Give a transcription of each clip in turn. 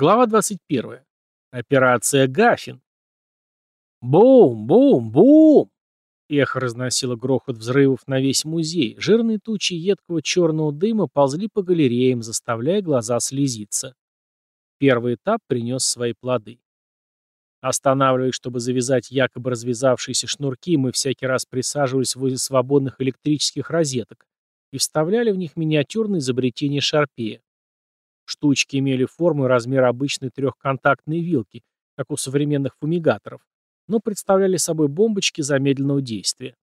Глава 21. Операция Гаффин. Бум, бум, бум! Эхо разносило грохот взрывов на весь музей. Жирные тучи едкого черного дыма ползли по галереям, заставляя глаза слезиться. Первый этап принес свои плоды. Останавливаясь, чтобы завязать якобы развязавшиеся шнурки, мы всякий раз присаживались возле свободных электрических розеток и вставляли в них миниатюрные изобретения Шарпея. Штучки имели форму и размер обычной трехконтактной вилки, как у современных фумигаторов, но представляли собой бомбочки замедленного действия.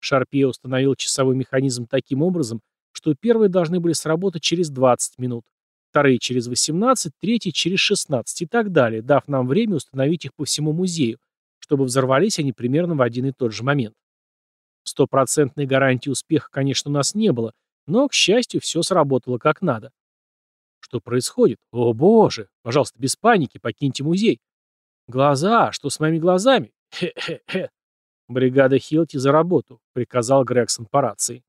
Шарпе установил часовой механизм таким образом, что первые должны были сработать через 20 минут, вторые через 18, третьи через 16 и так далее, дав нам время установить их по всему музею, чтобы взорвались они примерно в один и тот же момент. Стопроцентной гарантии успеха, конечно, у нас не было, но, к счастью, все сработало как надо. Что происходит? О, боже! Пожалуйста, без паники, покиньте музей. Глаза! Что с моими глазами? Хе-хе-хе. Бригада Хилти за работу, приказал Грегсон по рации.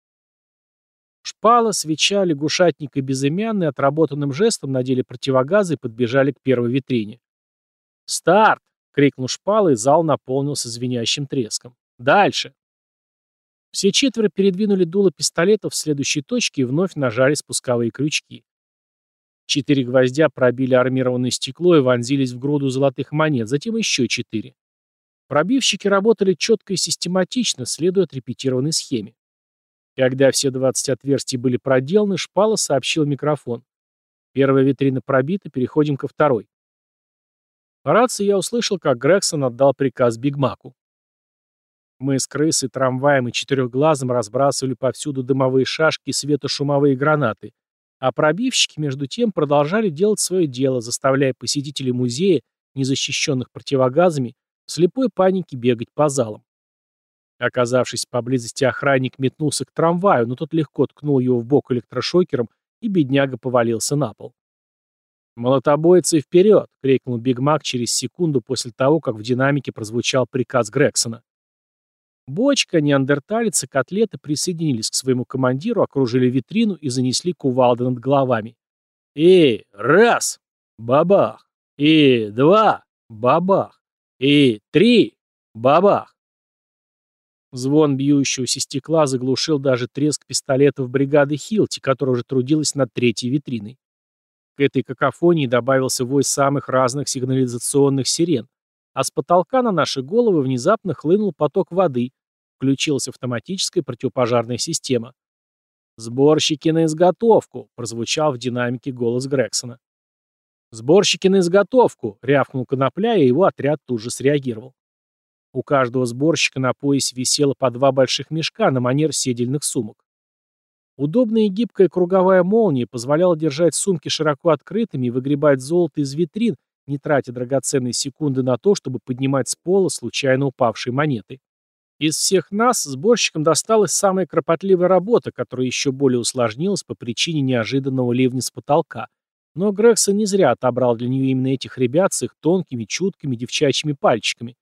Шпала, свеча, лягушатник и безымянный отработанным жестом надели противогазы и подбежали к первой витрине. «Старт!» — крикнул шпала, и зал наполнился звенящим треском. «Дальше!» Все четверо передвинули дуло пистолетов в следующей точке и вновь нажали спусковые крючки. Четыре гвоздя пробили армированное стекло и вонзились в груду золотых монет, затем еще четыре. Пробивщики работали четко и систематично, следуя отрепетированной схеме. Когда все 20 отверстий были проделаны, Шпала сообщил микрофон. Первая витрина пробита, переходим ко второй. По рации я услышал, как Грегсон отдал приказ Бигмаку. Мы с крысой, трамваем и четырехглазом разбрасывали повсюду дымовые шашки и светошумовые гранаты, а пробивщики, между тем, продолжали делать свое дело, заставляя посетителей музея, незащищенных противогазами, в слепой панике бегать по залам. Оказавшись поблизости, охранник метнулся к трамваю, но тот легко ткнул его в бок электрошокером, и бедняга повалился на пол. «Молотобойцы вперед!» — крикнул Биг Мак через секунду после того, как в динамике прозвучал приказ Грексона. Бочка, неандерталец и котлеты присоединились к своему командиру, окружили витрину и занесли кувалды над головами. «И раз! Бабах! И два! Бабах! И три! Бабах!» Звон бьющегося стекла заглушил даже треск пистолетов бригады Хилти, которая уже трудилась над третьей витриной. К этой какофонии добавился вой самых разных сигнализационных сирен, а с потолка на наши головы внезапно хлынул поток воды, включилась автоматическая противопожарная система. «Сборщики на изготовку!» — прозвучал в динамике голос Грексона. «Сборщики на изготовку!» — рявкнул Конопля, и его отряд тут же среагировал. У каждого сборщика на поясе висело по два больших мешка на манер седельных сумок. Удобная и гибкая круговая молния позволяла держать сумки широко открытыми и выгребать золото из витрин, не тратя драгоценные секунды на то, чтобы поднимать с пола случайно упавшие монеты. Из всех нас сборщикам досталась самая кропотливая работа, которая еще более усложнилась по причине неожиданного ливня с потолка. Но Грегсон не зря отобрал для нее именно этих ребят с их тонкими, чуткими девчачьими пальчиками,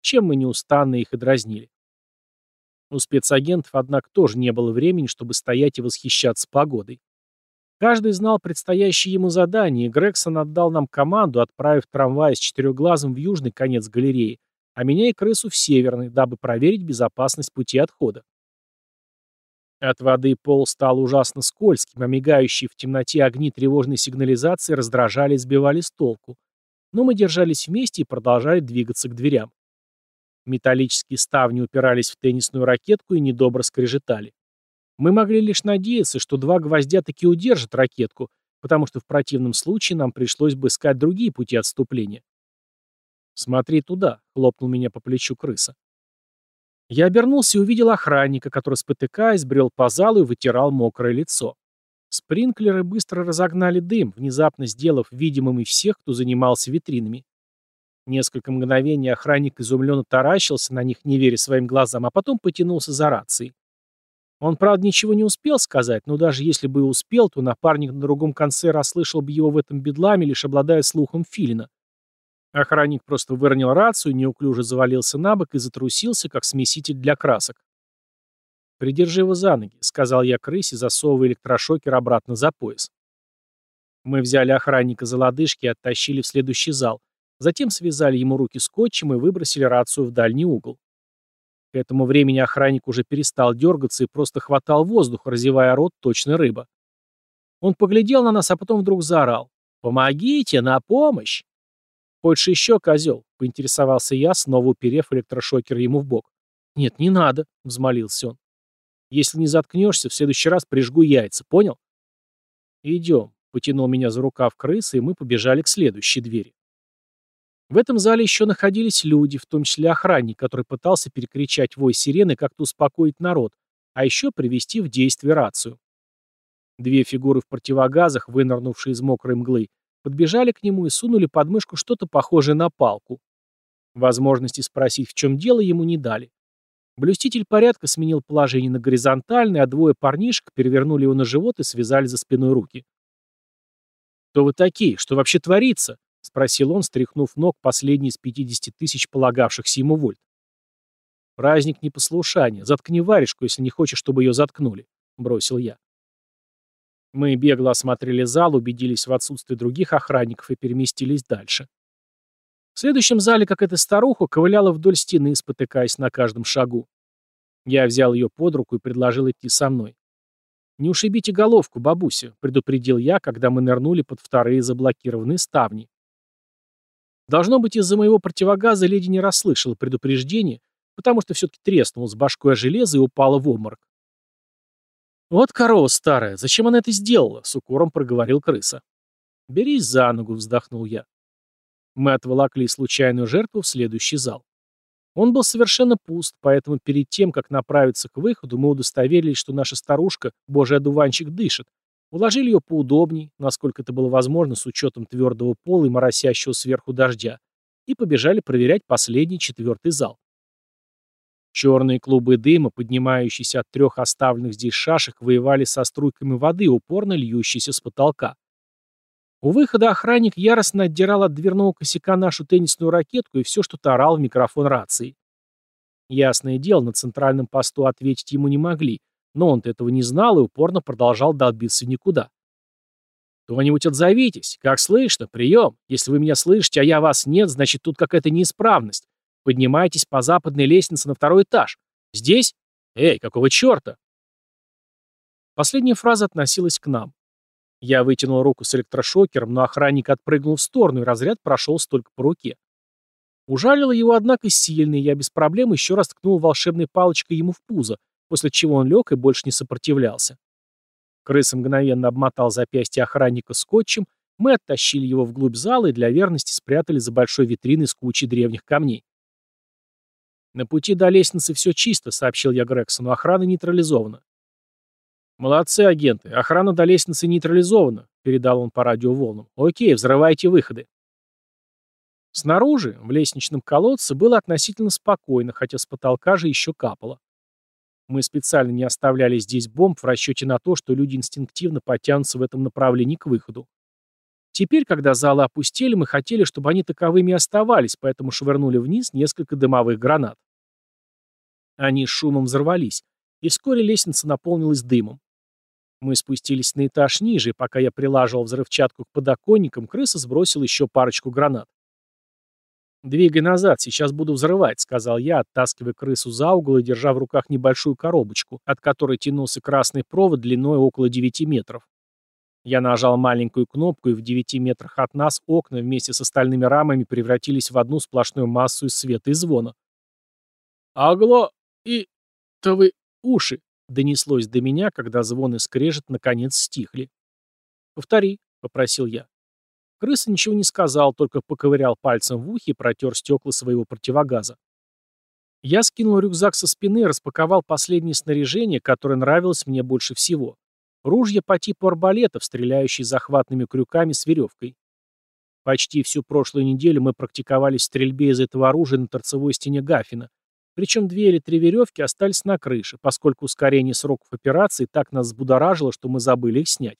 чем мы неустанно их и дразнили. У спецагентов, однако, тоже не было времени, чтобы стоять и восхищаться погодой. Каждый знал предстоящее ему задание, и Грегсон отдал нам команду, отправив трамвай с четырехглазым в южный конец галереи, а меня и крысу в северный, дабы проверить безопасность пути отхода. От воды пол стал ужасно скользким, а мигающие в темноте огни тревожной сигнализации раздражали и сбивали с толку. Но мы держались вместе и продолжали двигаться к дверям. Металлические ставни упирались в теннисную ракетку и недобро скрежетали. Мы могли лишь надеяться, что два гвоздя таки удержат ракетку, потому что в противном случае нам пришлось бы искать другие пути отступления. «Смотри туда», — хлопнул меня по плечу крыса. Я обернулся и увидел охранника, который, спотыкаясь, брел по залу и вытирал мокрое лицо. Спринклеры быстро разогнали дым, внезапно сделав видимым и всех, кто занимался витринами. Несколько мгновений охранник изумленно таращился на них, не веря своим глазам, а потом потянулся за рацией. Он, правда, ничего не успел сказать, но даже если бы и успел, то напарник на другом конце расслышал бы его в этом бедламе, лишь обладая слухом филина. Охранник просто выронил рацию, неуклюже завалился на бок и затрусился, как смеситель для красок. «Придержи его за ноги», — сказал я крысе, засовывая электрошокер обратно за пояс. Мы взяли охранника за лодыжки и оттащили в следующий зал. Затем связали ему руки скотчем и выбросили рацию в дальний угол. К этому времени охранник уже перестал дергаться и просто хватал воздух, разевая рот точно рыба. Он поглядел на нас, а потом вдруг заорал. «Помогите! На помощь!» «Хочешь еще, козел?» — поинтересовался я, снова уперев электрошокер ему в бок. «Нет, не надо», — взмолился он. «Если не заткнешься, в следующий раз прижгу яйца, понял?» «Идем», — потянул меня за рукав крысы, и мы побежали к следующей двери. В этом зале еще находились люди, в том числе охранник, который пытался перекричать вой сирены, как-то успокоить народ, а еще привести в действие рацию. Две фигуры в противогазах, вынырнувшие из мокрой мглы, подбежали к нему и сунули под мышку что-то похожее на палку. Возможности спросить, в чем дело, ему не дали. Блюститель порядка сменил положение на горизонтальное, а двое парнишек перевернули его на живот и связали за спиной руки. «Кто вы такие? Что вообще творится?» — спросил он, стряхнув ног последний из 50 тысяч полагавшихся ему вольт. «Праздник непослушания. Заткни варежку, если не хочешь, чтобы ее заткнули», — бросил я. Мы бегло осмотрели зал, убедились в отсутствии других охранников и переместились дальше. В следующем зале какая-то старуха ковыляла вдоль стены, спотыкаясь на каждом шагу. Я взял ее под руку и предложил идти со мной. «Не ушибите головку, бабуся», — предупредил я, когда мы нырнули под вторые заблокированные ставни. Должно быть, из-за моего противогаза леди не расслышала предупреждение, потому что все-таки треснула с башкой о железо и упала в обморок. «Вот корова старая, зачем она это сделала?» — с укором проговорил крыса. «Берись за ногу», — вздохнул я. Мы отволокли случайную жертву в следующий зал. Он был совершенно пуст, поэтому перед тем, как направиться к выходу, мы удостоверились, что наша старушка, божий одуванчик, дышит, Уложили ее поудобней, насколько это было возможно с учетом твердого пола и моросящего сверху дождя, и побежали проверять последний четвертый зал. Черные клубы дыма, поднимающиеся от трех оставленных здесь шашек, воевали со струйками воды, упорно льющейся с потолка. У выхода охранник яростно отдирал от дверного косяка нашу теннисную ракетку и все что-то орал в микрофон рации. Ясное дело, на центральном посту ответить ему не могли, но он-то этого не знал и упорно продолжал долбиться в никуда. «Кто-нибудь отзовитесь. Как слышно? Прием. Если вы меня слышите, а я вас нет, значит, тут какая-то неисправность. Поднимайтесь по западной лестнице на второй этаж. Здесь? Эй, какого черта?» Последняя фраза относилась к нам. Я вытянул руку с электрошокером, но охранник отпрыгнул в сторону, и разряд прошел только по руке. Ужалило его, однако, сильно, и я без проблем еще раз ткнул волшебной палочкой ему в пузо, после чего он лег и больше не сопротивлялся. Крыса мгновенно обмотал запястье охранника скотчем, мы оттащили его вглубь зала и для верности спрятали за большой витриной с кучей древних камней. «На пути до лестницы все чисто», — сообщил я Грексону, — «охрана нейтрализована». «Молодцы, агенты, охрана до лестницы нейтрализована», — передал он по радиоволнам. «Окей, взрывайте выходы». Снаружи, в лестничном колодце, было относительно спокойно, хотя с потолка же еще капало. Мы специально не оставляли здесь бомб в расчете на то, что люди инстинктивно потянутся в этом направлении к выходу. Теперь, когда залы опустели, мы хотели, чтобы они таковыми оставались, поэтому швырнули вниз несколько дымовых гранат. Они шумом взорвались, и вскоре лестница наполнилась дымом. Мы спустились на этаж ниже, и пока я прилаживал взрывчатку к подоконникам, крыса сбросил еще парочку гранат. «Двигай назад, сейчас буду взрывать», — сказал я, оттаскивая крысу за угол и держа в руках небольшую коробочку, от которой тянулся красный провод длиной около 9 метров. Я нажал маленькую кнопку, и в 9 метрах от нас окна вместе с остальными рамами превратились в одну сплошную массу из света и звона. «Агло и... то вы уши!» — донеслось до меня, когда звон и скрежет наконец стихли. «Повтори», — попросил я. Крыса ничего не сказал, только поковырял пальцем в ухе и протер стекла своего противогаза. Я скинул рюкзак со спины и распаковал последнее снаряжение, которое нравилось мне больше всего. Ружья по типу арбалетов, стреляющие захватными крюками с веревкой. Почти всю прошлую неделю мы практиковались в стрельбе из этого оружия на торцевой стене Гафина. Причем две или три веревки остались на крыше, поскольку ускорение сроков операции так нас взбудоражило, что мы забыли их снять.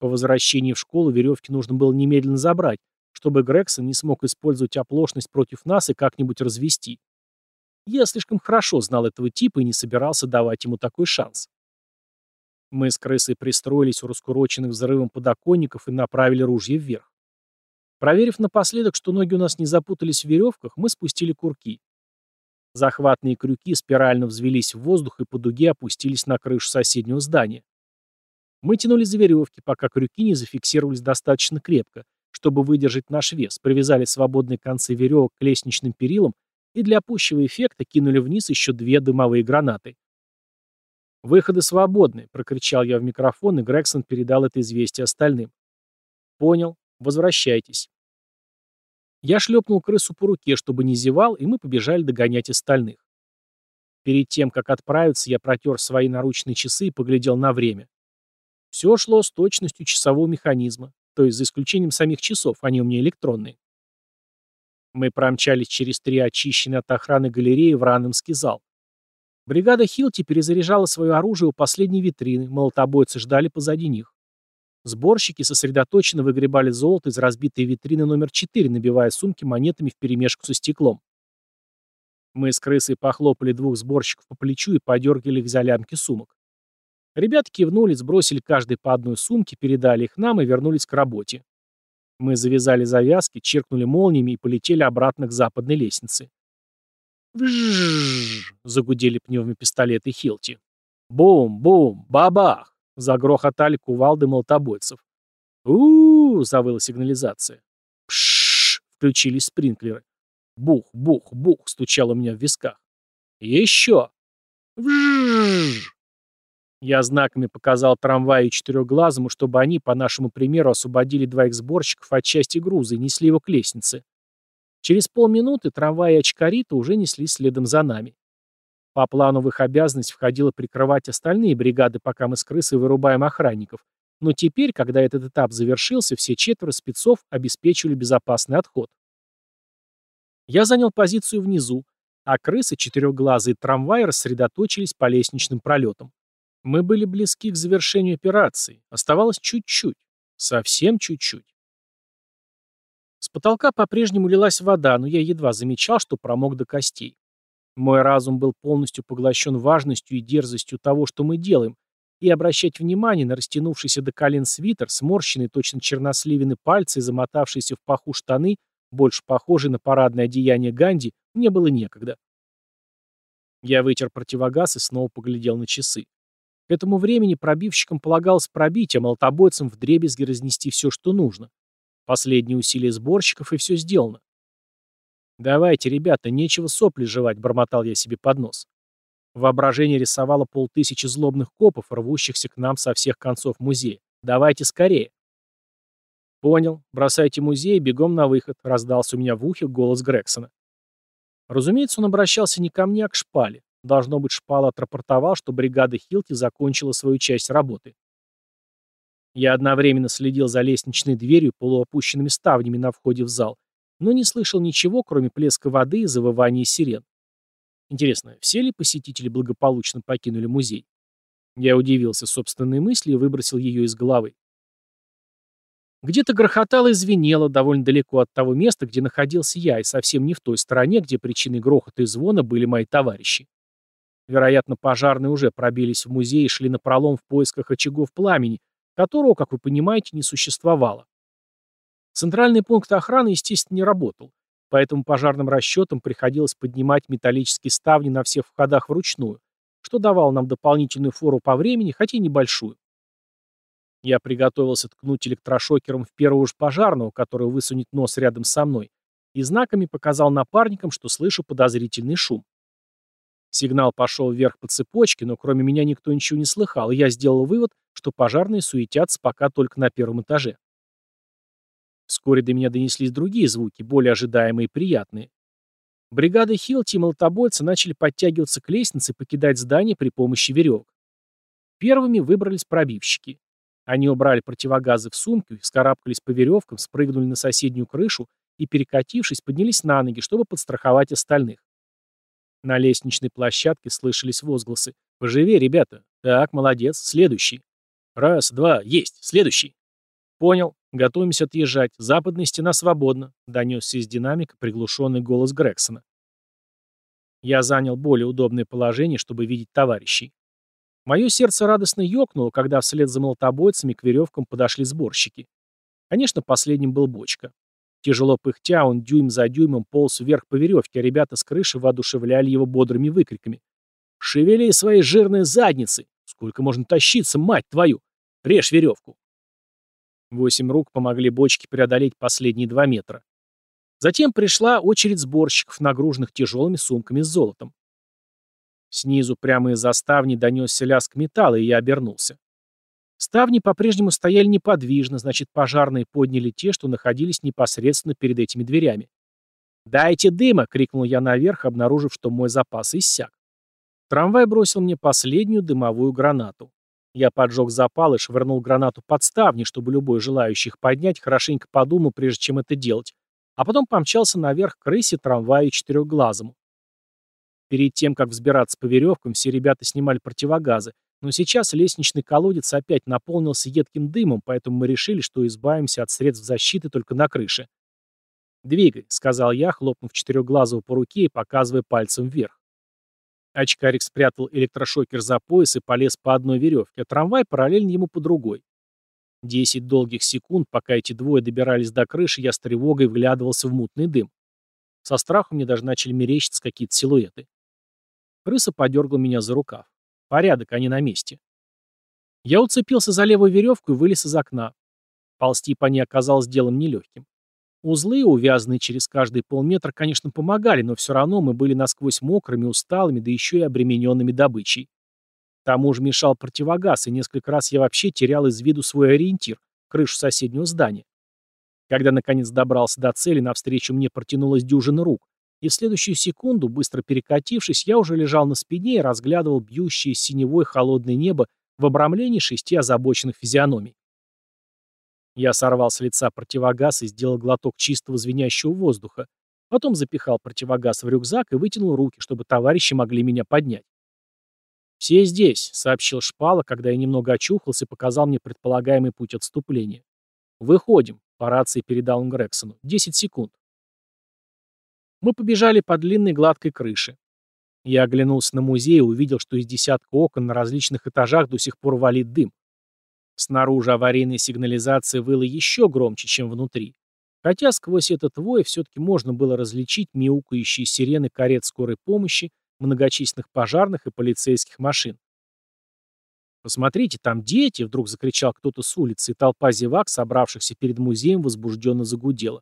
По возвращении в школу веревки нужно было немедленно забрать, чтобы Грегсон не смог использовать оплошность против нас и как-нибудь развести. Я слишком хорошо знал этого типа и не собирался давать ему такой шанс. Мы с крысой пристроились у раскуроченных взрывом подоконников и направили ружье вверх. Проверив напоследок, что ноги у нас не запутались в веревках, мы спустили курки. Захватные крюки спирально взвелись в воздух и по дуге опустились на крышу соседнего здания. Мы тянули за веревки, пока крюки не зафиксировались достаточно крепко, чтобы выдержать наш вес, привязали свободные концы веревок к лестничным перилам и для пущего эффекта кинули вниз еще две дымовые гранаты. «Выходы свободны», — прокричал я в микрофон, и Грегсон передал это известие остальным. «Понял. Возвращайтесь». Я шлепнул крысу по руке, чтобы не зевал, и мы побежали догонять остальных. Перед тем, как отправиться, я протер свои наручные часы и поглядел на время. Все шло с точностью часового механизма, то есть за исключением самих часов, они у меня электронные. Мы промчались через три очищенные от охраны галереи в Раннемский зал. Бригада Хилти перезаряжала свое оружие у последней витрины, молотобойцы ждали позади них. Сборщики сосредоточенно выгребали золото из разбитой витрины номер 4, набивая сумки монетами вперемешку со стеклом. Мы с крысой похлопали двух сборщиков по плечу и подергали их за лямки сумок. Ребята кивнули, сбросили каждый по одной сумке, передали их нам и вернулись к работе. Мы завязали завязки, чиркнули молниями и полетели обратно к западной лестнице. «Вжжжж!» — загудели пневмопистолеты Хилти. «Бум-бум! Бабах!» — загрохотали кувалды молотобойцев. у, завыла сигнализация. «Пшшш!» — включились спринклеры. «Бух-бух-бух!» — стучало у меня в висках. «Еще!» «Вжжжж!» Я знаками показал трамваю и чтобы они, по нашему примеру, освободили двоих сборщиков от части груза и несли его к лестнице. Через полминуты трамвай и очкарита уже неслись следом за нами. По плану в их обязанность входило прикрывать остальные бригады, пока мы с крысой вырубаем охранников. Но теперь, когда этот этап завершился, все четверо спецов обеспечивали безопасный отход. Я занял позицию внизу, а крысы, четырехглазые трамваи рассредоточились по лестничным пролетам. Мы были близки к завершению операции. Оставалось чуть-чуть. Совсем чуть-чуть. С потолка по-прежнему лилась вода, но я едва замечал, что промок до костей. Мой разум был полностью поглощен важностью и дерзостью того, что мы делаем, и обращать внимание на растянувшийся до колен свитер, сморщенные точно черносливины пальцы и замотавшиеся в паху штаны, больше похожие на парадное одеяние Ганди, мне было некогда. Я вытер противогаз и снова поглядел на часы. К этому времени пробивщикам полагалось пробить, а молотобойцам вдребезги разнести все, что нужно. Последние усилия сборщиков, и все сделано. «Давайте, ребята, нечего сопли жевать», — бормотал я себе под нос. Воображение рисовало полтысячи злобных копов, рвущихся к нам со всех концов музея. «Давайте скорее!» «Понял. Бросайте музей, бегом на выход», — раздался у меня в ухе голос Грексона. Разумеется, он обращался не ко мне, а к шпале. Должно быть, шпала отрапортовал, что бригада Хилти закончила свою часть работы. Я одновременно следил за лестничной дверью, полуопущенными ставнями на входе в зал, но не слышал ничего, кроме плеска воды и завывания сирен. Интересно, все ли посетители благополучно покинули музей? Я удивился собственной мысли и выбросил ее из головы. Где-то грохотало и звенело довольно далеко от того места, где находился я, и совсем не в той стороне, где причиной грохота и звона были мои товарищи. Вероятно, пожарные уже пробились в музей и шли на пролом в поисках очагов пламени, которого, как вы понимаете, не существовало. Центральный пункт охраны, естественно, не работал, поэтому пожарным расчетам приходилось поднимать металлические ставни на всех входах вручную, что давало нам дополнительную фору по времени, хотя и небольшую. Я приготовился ткнуть электрошокером в первого же пожарного, который высунет нос рядом со мной, и знаками показал напарникам, что слышу подозрительный шум. Сигнал пошел вверх по цепочке, но кроме меня никто ничего не слыхал, и я сделал вывод, что пожарные суетятся пока только на первом этаже. Вскоре до меня донеслись другие звуки, более ожидаемые и приятные. Бригады Хилти и молотобойцы начали подтягиваться к лестнице и покидать здание при помощи веревок. Первыми выбрались пробивщики. Они убрали противогазы в сумку, скарабкались по веревкам, спрыгнули на соседнюю крышу и, перекатившись, поднялись на ноги, чтобы подстраховать остальных. На лестничной площадке слышались возгласы. «Поживее, ребята! Так, молодец, следующий!» «Раз, два, есть, следующий!» «Понял, готовимся отъезжать, западная стена свободна», — донесся из динамика приглушенный голос Грексона. Я занял более удобное положение, чтобы видеть товарищей. Мое сердце радостно ёкнуло, когда вслед за молотобойцами к веревкам подошли сборщики. Конечно, последним был бочка. Тяжело пыхтя, он дюйм за дюймом полз вверх по веревке, а ребята с крыши воодушевляли его бодрыми выкриками. «Шевели свои жирные задницы! Сколько можно тащиться, мать твою! Режь веревку!» Восемь рук помогли бочке преодолеть последние два метра. Затем пришла очередь сборщиков, нагруженных тяжелыми сумками с золотом. Снизу, прямо из-за ставни, донесся лязг металла, и я обернулся. Ставни по-прежнему стояли неподвижно, значит, пожарные подняли те, что находились непосредственно перед этими дверями. «Дайте дыма!» — крикнул я наверх, обнаружив, что мой запас иссяк. Трамвай бросил мне последнюю дымовую гранату. Я поджег запал и швырнул гранату под ставни, чтобы любой желающий их поднять хорошенько подумал, прежде чем это делать, а потом помчался наверх к крысе трамвая четырехглазому. Перед тем, как взбираться по веревкам, все ребята снимали противогазы, но сейчас лестничный колодец опять наполнился едким дымом, поэтому мы решили, что избавимся от средств защиты только на крыше. «Двигай», — сказал я, хлопнув четырехглазого по руке и показывая пальцем вверх. Очкарик спрятал электрошокер за пояс и полез по одной веревке, а трамвай параллельно ему по другой. Десять долгих секунд, пока эти двое добирались до крыши, я с тревогой вглядывался в мутный дым. Со страхом мне даже начали мерещиться какие-то силуэты. Крыса подергал меня за рукав. Порядок, они на месте. Я уцепился за левую веревку и вылез из окна. Ползти по ней оказалось делом нелегким. Узлы, увязанные через каждый полметра, конечно, помогали, но все равно мы были насквозь мокрыми, усталыми, да еще и обремененными добычей. К тому же мешал противогаз, и несколько раз я вообще терял из виду свой ориентир — крышу соседнего здания. Когда наконец добрался до цели, навстречу мне протянулась дюжина рук, и в следующую секунду, быстро перекатившись, я уже лежал на спине и разглядывал бьющее синевой холодное небо в обрамлении шести озабоченных физиономий. Я сорвал с лица противогаз и сделал глоток чистого звенящего воздуха, потом запихал противогаз в рюкзак и вытянул руки, чтобы товарищи могли меня поднять. «Все здесь», — сообщил Шпала, когда я немного очухался и показал мне предполагаемый путь отступления. «Выходим», — по рации передал он Грексону. «Десять секунд». Мы побежали по длинной гладкой крыше. Я оглянулся на музей и увидел, что из десятка окон на различных этажах до сих пор валит дым. Снаружи аварийная сигнализация выла еще громче, чем внутри. Хотя сквозь этот вой все-таки можно было различить мяукающие сирены карет скорой помощи, многочисленных пожарных и полицейских машин. «Посмотрите, там дети!» — вдруг закричал кто-то с улицы, и толпа зевак, собравшихся перед музеем, возбужденно загудела.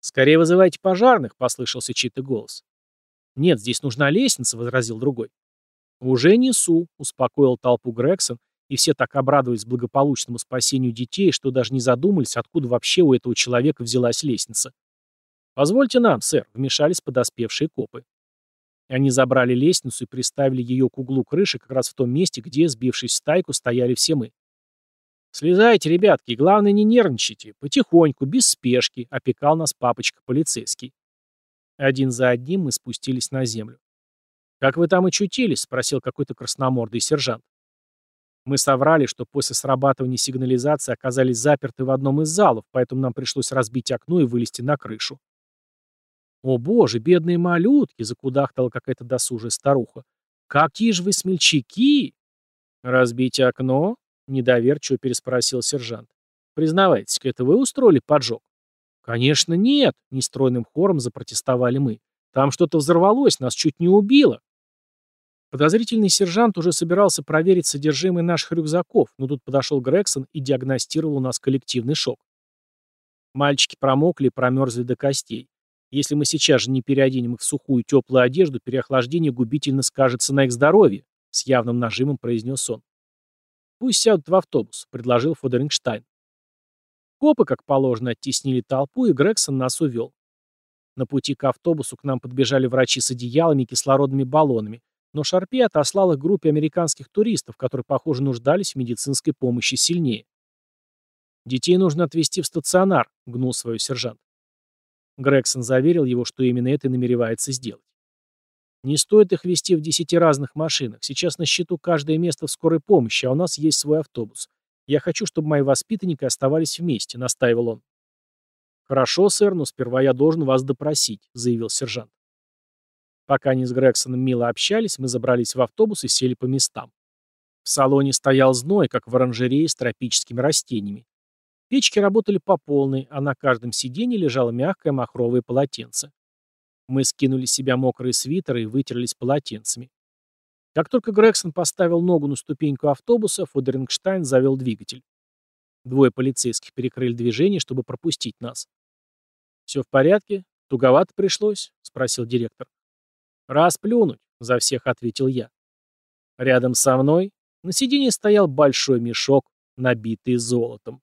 «Скорее вызывайте пожарных!» — послышался чей-то голос. «Нет, здесь нужна лестница», — возразил другой. «Уже несу», — успокоил толпу Грегсон, и все так обрадовались благополучному спасению детей, что даже не задумались, откуда вообще у этого человека взялась лестница. «Позвольте нам, сэр», — вмешались подоспевшие копы. Они забрали лестницу и приставили ее к углу крыши как раз в том месте, где, сбившись в стайку, стояли все мы. «Слезайте, ребятки, главное не нервничайте. Потихоньку, без спешки», — опекал нас папочка полицейский. Один за одним мы спустились на землю. «Как вы там очутились?» — спросил какой-то красномордый сержант. Мы соврали, что после срабатывания сигнализации оказались заперты в одном из залов, поэтому нам пришлось разбить окно и вылезти на крышу. «О боже, бедные малютки!» — закудахтала какая-то досужая старуха. «Какие же вы смельчаки!» «Разбить окно?» — недоверчиво переспросил сержант. «Признавайтесь-ка, это вы устроили поджог?» «Конечно нет!» — нестройным хором запротестовали мы. «Там что-то взорвалось, нас чуть не убило!» Подозрительный сержант уже собирался проверить содержимое наших рюкзаков, но тут подошел Грегсон и диагностировал у нас коллективный шок. Мальчики промокли и промерзли до костей. Если мы сейчас же не переоденем их в сухую теплую одежду, переохлаждение губительно скажется на их здоровье, с явным нажимом произнес он. Пусть сядут в автобус, предложил Фодерингштайн. Копы, как положено, оттеснили толпу, и Грегсон нас увел. На пути к автобусу к нам подбежали врачи с одеялами и кислородными баллонами, но Шарпе отослал их группе американских туристов, которые, похоже, нуждались в медицинской помощи сильнее. «Детей нужно отвезти в стационар», — гнул свой сержант. Грегсон заверил его, что именно это намеревается сделать. «Не стоит их везти в десяти разных машинах. Сейчас на счету каждое место в скорой помощи, а у нас есть свой автобус. Я хочу, чтобы мои воспитанники оставались вместе», — настаивал он. «Хорошо, сэр, но сперва я должен вас допросить», — заявил сержант. Пока они с Грексоном мило общались, мы забрались в автобус и сели по местам. В салоне стоял зной, как в оранжерее с тропическими растениями. Печки работали по полной, а на каждом сиденье лежало мягкое махровое полотенце. Мы скинули с себя мокрые свитеры и вытерлись полотенцами. Как только Грегсон поставил ногу на ступеньку автобуса, Фудерингштайн завел двигатель. Двое полицейских перекрыли движение, чтобы пропустить нас. «Все в порядке? Туговато пришлось?» — спросил директор. «Расплюнуть», — за всех ответил я. Рядом со мной на сиденье стоял большой мешок, набитый золотом.